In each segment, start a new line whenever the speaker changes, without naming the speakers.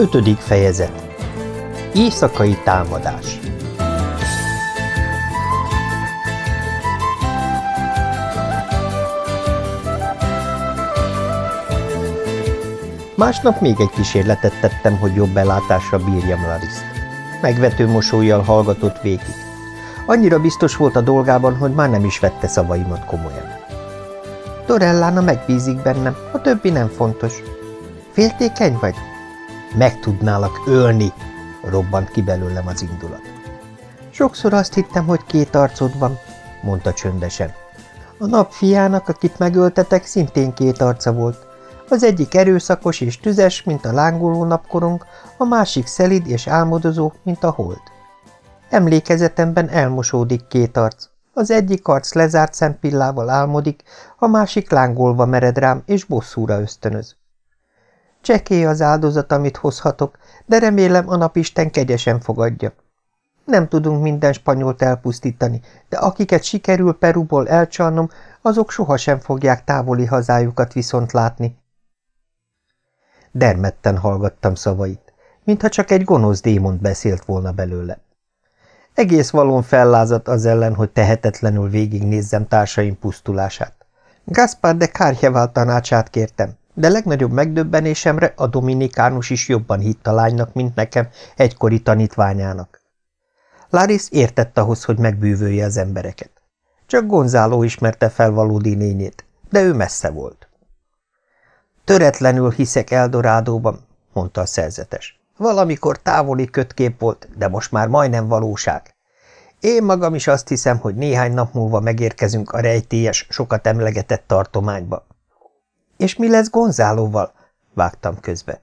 Ötödik fejezet Éjszakai támadás Másnap még egy kísérletet tettem, hogy jobb belátásra bírjam Lariszt. Megvető mosolyjal hallgatott végig. Annyira biztos volt a dolgában, hogy már nem is vette szavaimat komolyan. Dorellána megbízik bennem, a többi nem fontos. Féltékeny vagy? Meg tudnálak ölni, robbant ki belőlem az indulat. Sokszor azt hittem, hogy két arcod van, mondta csöndesen. A nap fiának, akit megöltetek, szintén két arca volt. Az egyik erőszakos és tüzes, mint a lángoló napkorong, a másik szelid és álmodozó, mint a hold. Emlékezetemben elmosódik két arc. Az egyik arc lezárt szempillával álmodik, a másik lángolva mered rám és bosszúra ösztönöz. Csekély az áldozat, amit hozhatok, de remélem a napisten kegyesen fogadja. Nem tudunk minden spanyolt elpusztítani, de akiket sikerül Peruból elcsalnom, azok sohasem fogják távoli hazájukat viszont látni. Dermetten hallgattam szavait, mintha csak egy gonosz démont beszélt volna belőle. Egész valón fellázadt az ellen, hogy tehetetlenül végignézzem társaim pusztulását. Gaspar de Kárhevál tanácsát kértem, de legnagyobb megdöbbenésemre a dominikánus is jobban hitt a lánynak, mint nekem, egykori tanítványának. Laris értett ahhoz, hogy megbűvölje az embereket. Csak Gonzáló ismerte fel valódi lényét, de ő messze volt. Töretlenül hiszek Eldorádóban, mondta a szerzetes. Valamikor távoli kötkép volt, de most már majdnem valóság. Én magam is azt hiszem, hogy néhány nap múlva megérkezünk a rejtélyes, sokat emlegetett tartományba. És mi lesz Gonzálóval? vágtam közbe.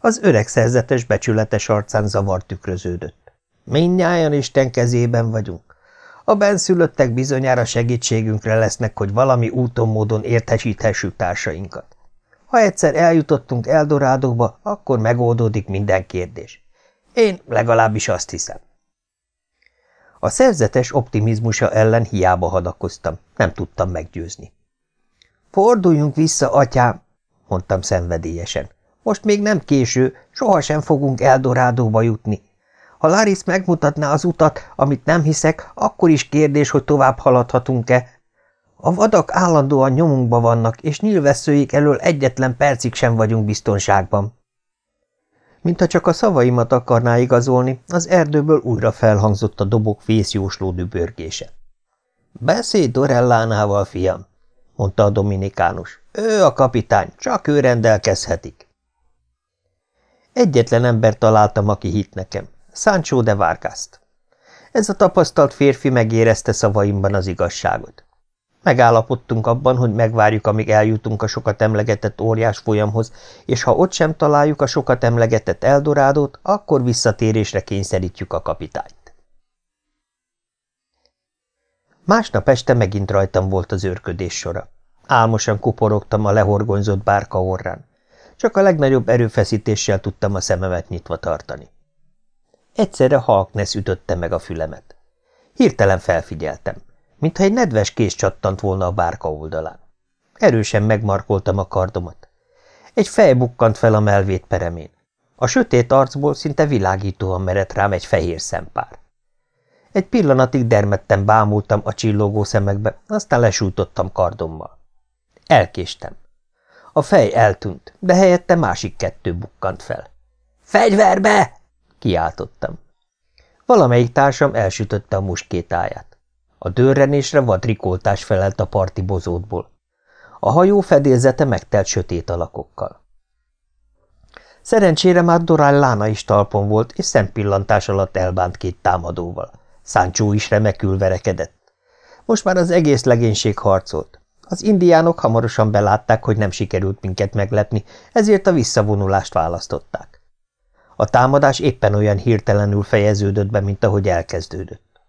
Az öreg szerzetes becsületes arcán zavar tükröződött. Mindnyájan Isten kezében vagyunk. A benszülöttek bizonyára segítségünkre lesznek, hogy valami úton módon értesíthessük társainkat. Ha egyszer eljutottunk Eldorádóba, akkor megoldódik minden kérdés. Én legalábbis azt hiszem. A szerzetes optimizmusa ellen hiába hadakoztam, nem tudtam meggyőzni. Forduljunk vissza, atyám, mondtam szenvedélyesen. Most még nem késő, sohasem fogunk Eldorádóba jutni. Ha Laris megmutatná az utat, amit nem hiszek, akkor is kérdés, hogy tovább haladhatunk-e. A vadak állandóan nyomunkba vannak, és nyilvesszőik elől egyetlen percig sem vagyunk biztonságban. Mintha csak a szavaimat akarná igazolni, az erdőből újra felhangzott a dobok vészjósló dübörgése. – Beszéd Dorellánával, fiam! Mondta a dominikánus. Ő a kapitány, csak ő rendelkezhetik. Egyetlen ember találtam, aki hit nekem. Sancho de Vargaszt. Ez a tapasztalt férfi megérezte szavaimban az igazságot. Megállapodtunk abban, hogy megvárjuk, amíg eljutunk a sokat emlegetett óriás folyamhoz, és ha ott sem találjuk a sokat emlegetett Eldorádót, akkor visszatérésre kényszerítjük a kapitányt. Másnap este megint rajtam volt az őrködés sora. Álmosan kuporogtam a lehorgonyzott bárka orrán. Csak a legnagyobb erőfeszítéssel tudtam a szememet nyitva tartani. Egyszerre halknesz ütötte meg a fülemet. Hirtelen felfigyeltem, mintha egy nedves kéz csattant volna a bárka oldalán. Erősen megmarkoltam a kardomat. Egy fej bukkant fel a melvét peremén. A sötét arcból szinte világítóan merett rám egy fehér szempár. Egy pillanatig dermedten bámultam a csillogó szemekbe, aztán lesújtottam kardommal. Elkéstem. A fej eltűnt, de helyette másik kettő bukkant fel. – Fegyverbe! – kiáltottam. Valamelyik társam elsütötte a muskétáját. A dörrenésre vadrikoltás felelt a parti bozótból. A hajó fedélzete megtelt sötét alakokkal. Szerencsére már Dorán Lána is talpon volt, és szempillantás alatt elbánt két támadóval. Sancho is remekül verekedett. Most már az egész legénység harcolt. Az indiánok hamarosan belátták, hogy nem sikerült minket meglepni, ezért a visszavonulást választották. A támadás éppen olyan hirtelenül fejeződött be, mint ahogy elkezdődött.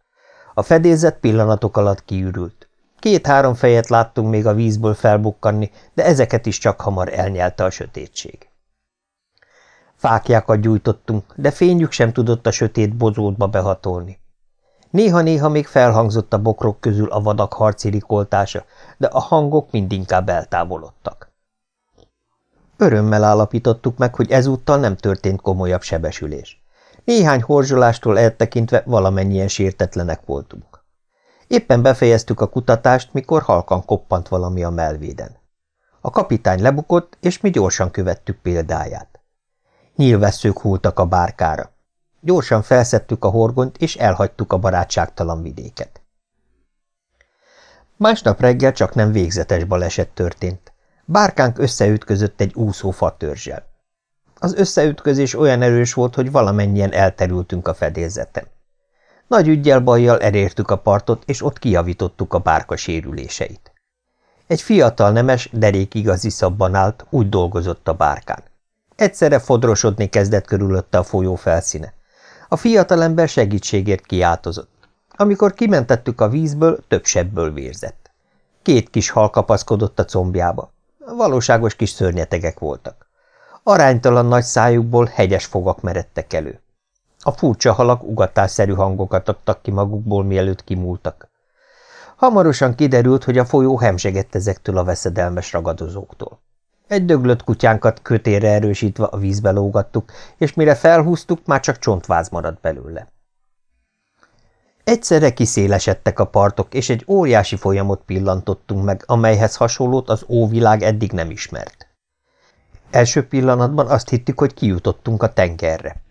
A fedélzet pillanatok alatt kiürült. Két-három fejet láttunk még a vízből felbukkanni, de ezeket is csak hamar elnyelte a sötétség. Fákjákat gyújtottunk, de fényük sem tudott a sötét bozótba behatolni. Néha-néha még felhangzott a bokrok közül a vadak harci rikoltása, de a hangok mindinkább eltávolodtak. Örömmel állapítottuk meg, hogy ezúttal nem történt komolyabb sebesülés. Néhány horzsolástól eltekintve valamennyien sértetlenek voltunk. Éppen befejeztük a kutatást, mikor halkan koppant valami a melvéden. A kapitány lebukott, és mi gyorsan követtük példáját. Nyílvesszők hultak a bárkára. Gyorsan felszedtük a horgont, és elhagytuk a barátságtalan vidéket. Másnap reggel csak nem végzetes baleset történt. Bárkánk összeütközött egy úszó fatörzsel. Az összeütközés olyan erős volt, hogy valamennyien elterültünk a fedélzeten. Nagy ügyjel bajjal elértük a partot, és ott kijavítottuk a bárka sérüléseit. Egy fiatal nemes, derék igazi szabban állt, úgy dolgozott a bárkán. Egyszerre fodrosodni kezdett körülötte a folyó felszíne. A fiatalember segítségért kiáltozott. Amikor kimentettük a vízből, több sebből vérzett. Két kis hal kapaszkodott a combjába. Valóságos kis szörnyetegek voltak. Aránytalan nagy szájukból hegyes fogak meredtek elő. A furcsa halak ugatásszerű hangokat adtak ki magukból, mielőtt kimúltak. Hamarosan kiderült, hogy a folyó hemzsegett ezektől a veszedelmes ragadozóktól. Egy döglött kutyánkat kötére erősítve a vízbe lógattuk, és mire felhúztuk, már csak csontváz maradt belőle. Egyszerre kiszélesedtek a partok, és egy óriási folyamot pillantottunk meg, amelyhez hasonlót az óvilág eddig nem ismert. Első pillanatban azt hittük, hogy kijutottunk a tengerre.